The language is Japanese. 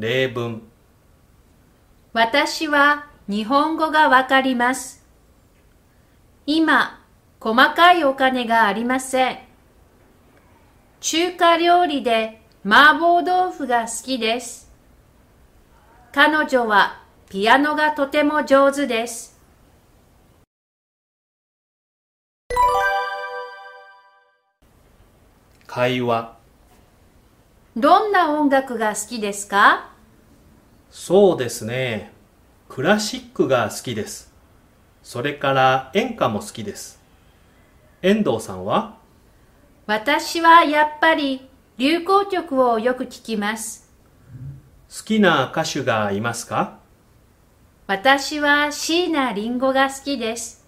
例文私は日本語がわかります。今、細かいお金がありません。中華料理で麻婆豆腐が好きです。彼女はピアノがとても上手です。会話どんな音楽が好きですか？そうですね。クラシックが好きです。それから演歌も好きです。遠藤さんは？私はやっぱり流行曲をよく聞きます。好きな歌手がいますか？私は椎名林檎が好きです。